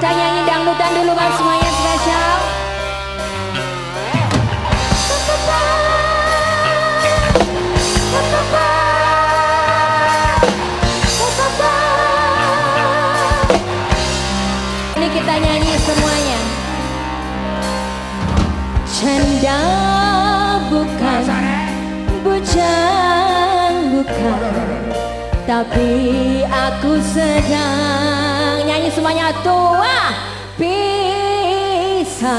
kita nyanyi dangdutan dulu bang. Semuanya spesial. Ini kita nyanyi semuanya. Canda bukan bujang bukan. Tapi aku sedang semuanya tua. Bisa